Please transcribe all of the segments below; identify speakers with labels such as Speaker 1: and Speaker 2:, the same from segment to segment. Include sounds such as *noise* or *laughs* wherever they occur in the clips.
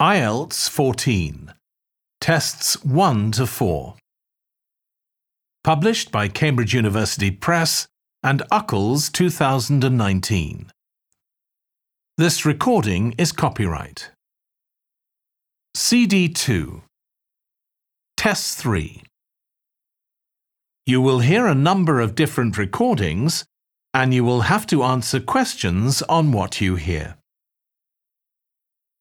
Speaker 1: IELTS 14. Tests 1 to 4. Published by Cambridge University Press and UCLES 2019. This recording is copyright. CD 2. Test 3. You will hear a number of different recordings and you will have to answer questions on what you hear.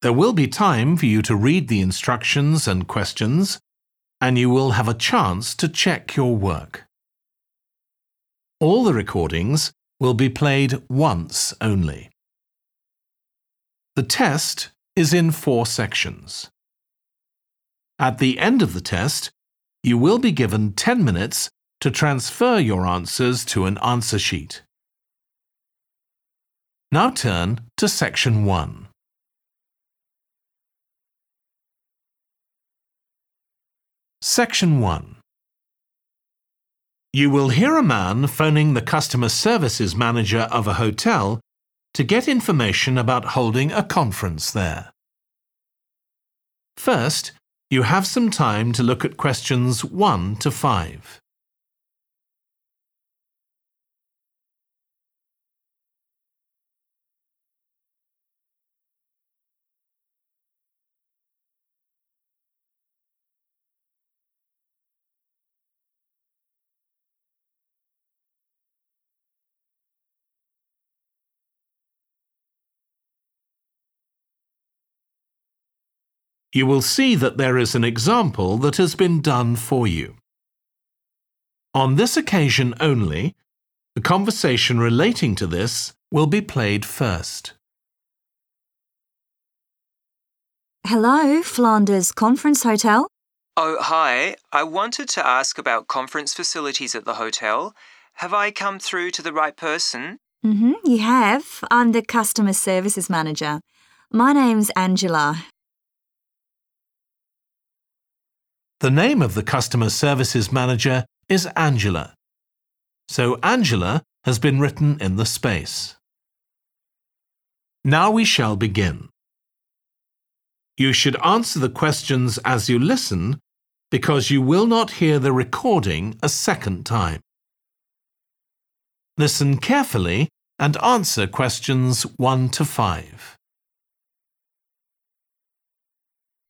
Speaker 1: There will be time for you to read the instructions and questions, and you will have a chance to check your work. All the recordings will be played once only. The test is in four sections. At the end of the test, you will be given 10 minutes to transfer your answers to an answer sheet. Now turn to section 1. Section 1 You will hear a man phoning the customer services manager of a hotel to get information about holding a conference there. First, you have some time to look at questions 1 to 5. You will see that there is an example that has been done for you. On this occasion only, the conversation relating to this will be played first.
Speaker 2: Hello, Flanders Conference Hotel.
Speaker 3: Oh, hi. I wanted to ask about conference facilities at the hotel. Have I come through to the right person?
Speaker 2: Mm-hmm, you have. I'm the customer services manager. My name's Angela.
Speaker 1: The name of the customer services manager is Angela. So Angela has been written in the space. Now we shall begin. You should answer the questions as you listen because you will not hear the recording a second time. Listen carefully and answer questions 1 to 5.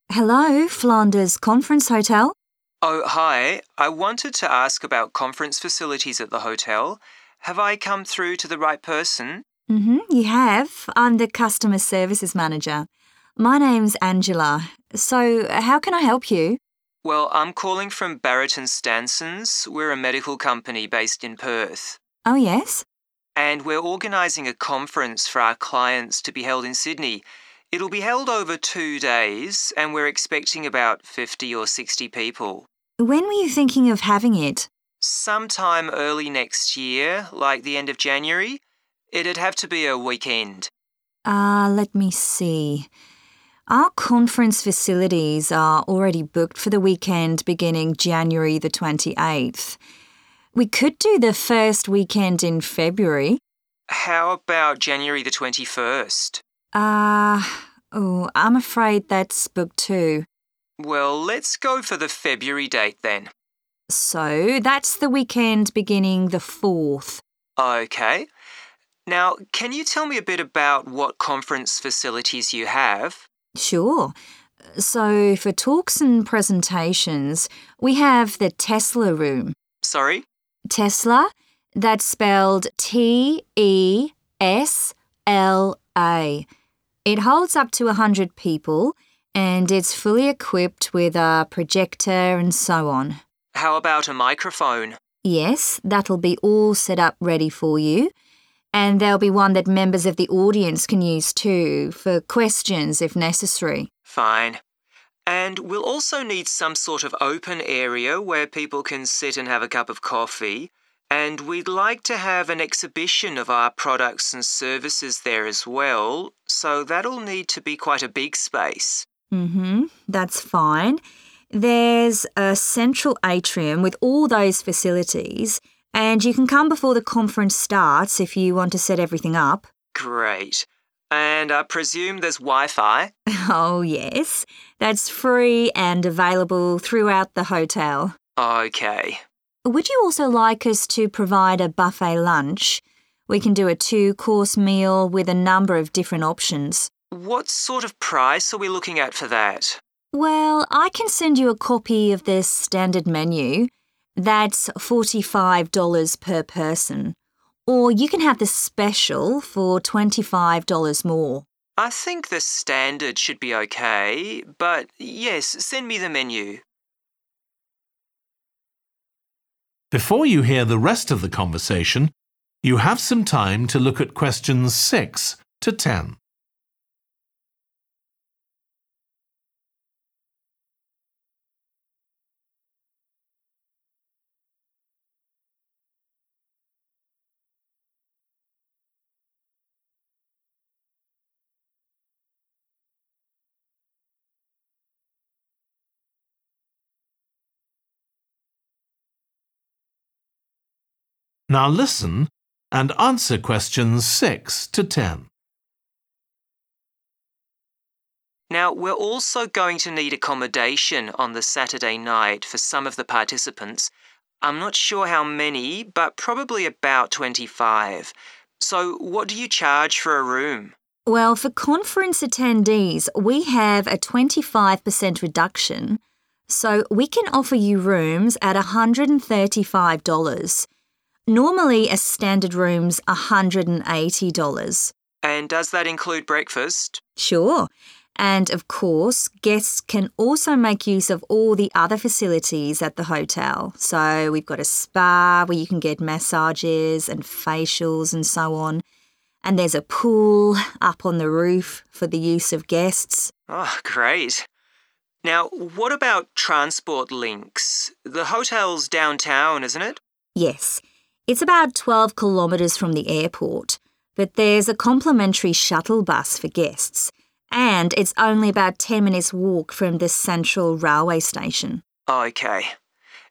Speaker 2: Hello, Flanders Conference Hotel.
Speaker 3: Oh, hi. I wanted to ask about conference facilities at the hotel. Have I come through to the right person?
Speaker 2: Mm-hmm, you have. I'm the customer services manager. My name's Angela. So, how can I help you?
Speaker 3: Well, I'm calling from Barrett and Stansons. We're a medical company based in Perth.
Speaker 2: Oh, yes?
Speaker 3: And we're organising a conference for our clients to be held in Sydney. It'll be held over two days, and we're expecting about 50 or 60 people.
Speaker 2: When were you thinking of having it?
Speaker 3: Sometime early next year, like the end of January. It'd have to be a weekend.
Speaker 2: Ah, uh, let me see. Our conference facilities are already booked for the weekend beginning January the 28th. We could do the first weekend in February.
Speaker 3: How about January the 21st?
Speaker 2: Ah, uh, oh, I'm afraid that's booked too.
Speaker 3: Well, let's go for the February date then.
Speaker 2: So that's the weekend beginning the 4th.
Speaker 3: Okay. Now, can you tell me a bit about what conference facilities you have?
Speaker 2: Sure. So, for talks and presentations, we have the Tesla room.
Speaker 3: Sorry?
Speaker 2: Tesla, that's spelled T E S L A. It holds up to 100 people and it's fully equipped with a projector and so on.
Speaker 3: How about a microphone?
Speaker 2: Yes, that'll be all set up ready for you. And there'll be one that members of the audience can use too, for questions if necessary.
Speaker 3: Fine. And we'll also need some sort of open area where people can sit and have a cup of coffee. And we'd like to have an exhibition of our products and services there as well, so that'll need to be quite a big space.
Speaker 2: Mm-hmm, that's fine. There's a central atrium with all those facilities, and you can come before the conference starts if you want to set everything up.
Speaker 3: Great. And I presume there's Wi Fi. *laughs*
Speaker 2: Oh, yes. That's free and available throughout the hotel.
Speaker 3: Okay.
Speaker 2: Would you also like us to provide a buffet lunch? We can do a two course meal with a number of different options.
Speaker 3: What sort of price are we looking at for that?
Speaker 2: Well, I can send you a copy of the standard menu. That's $45 per person. Or you can have the special for $25 more.
Speaker 3: I think the standard should be okay, but yes, send me the menu.
Speaker 1: Before you hear the rest of the conversation, you have some time to look at questions 6 to 10. Now listen and answer questions 6 to 10.
Speaker 3: Now, we're also going to need accommodation on the Saturday night for some of the participants. I'm not sure how many, but probably about 25. So, what do you charge for a room?
Speaker 2: Well, for conference attendees, we have a 25% reduction. So we can offer you rooms at $135. Normally, a standard room's $180.
Speaker 3: And does that include breakfast?
Speaker 2: Sure. And of course, guests can also make use of all the other facilities at the hotel. So we've got a spa where you can get massages and facials and so on. And there's a pool up on the roof for the use of guests.
Speaker 3: Oh, great. Now, what about transport links? The hotel's downtown, isn't it?
Speaker 2: Yes, it's about 12 kilometres from the airport, but there's a complimentary shuttle bus for guests and it's only about 10 minutes walk from the central railway station.
Speaker 3: Okay.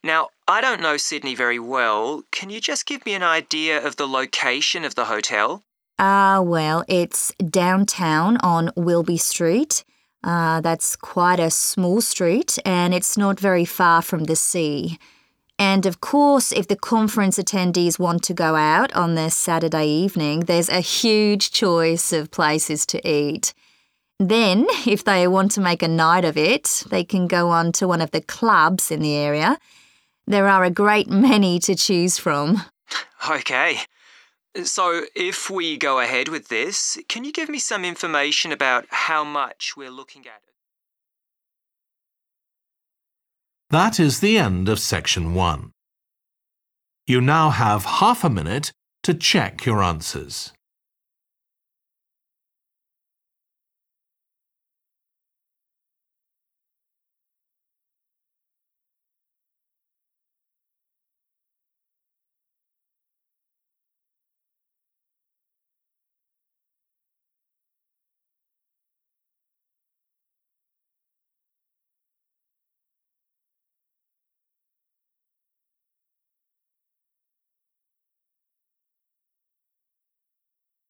Speaker 3: Now, I don't know Sydney very well. Can you just give me an idea of the location of the hotel?
Speaker 2: Ah, uh, well, it's downtown on Wilby Street. Uh, that's quite a small street and it's not very far from the sea. And of course, if the conference attendees want to go out on their Saturday evening, there's a huge choice of places to eat. Then, if they want to make a night of it, they can go on to one of the clubs in the area. There are a great many to choose from. *laughs*
Speaker 3: Okay. So, if we go ahead with this, can you give me some information about how much we're looking at?
Speaker 1: That is the end of section 1. You now have half a minute to check your answers.